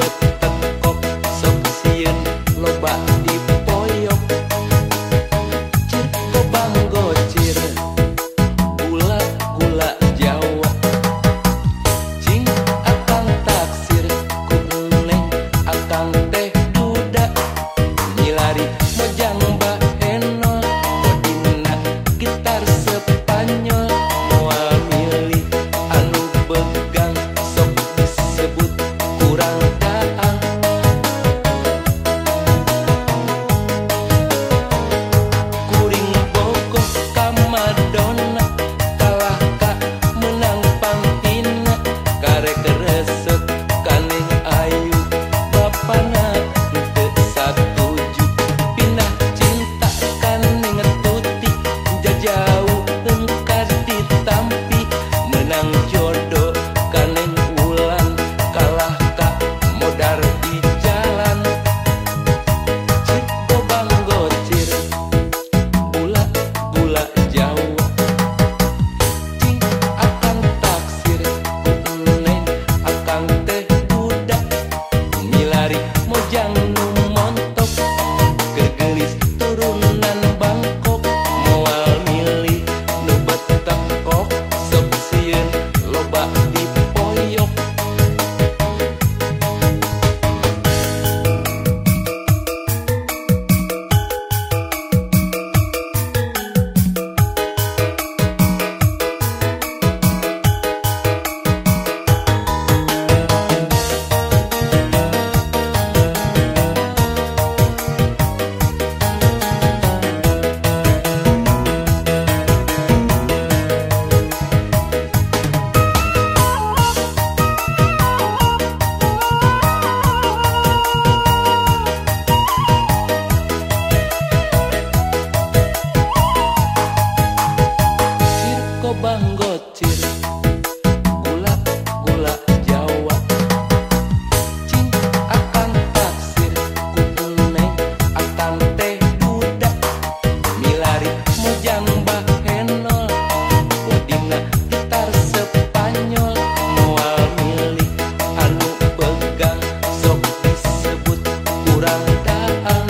but da, da.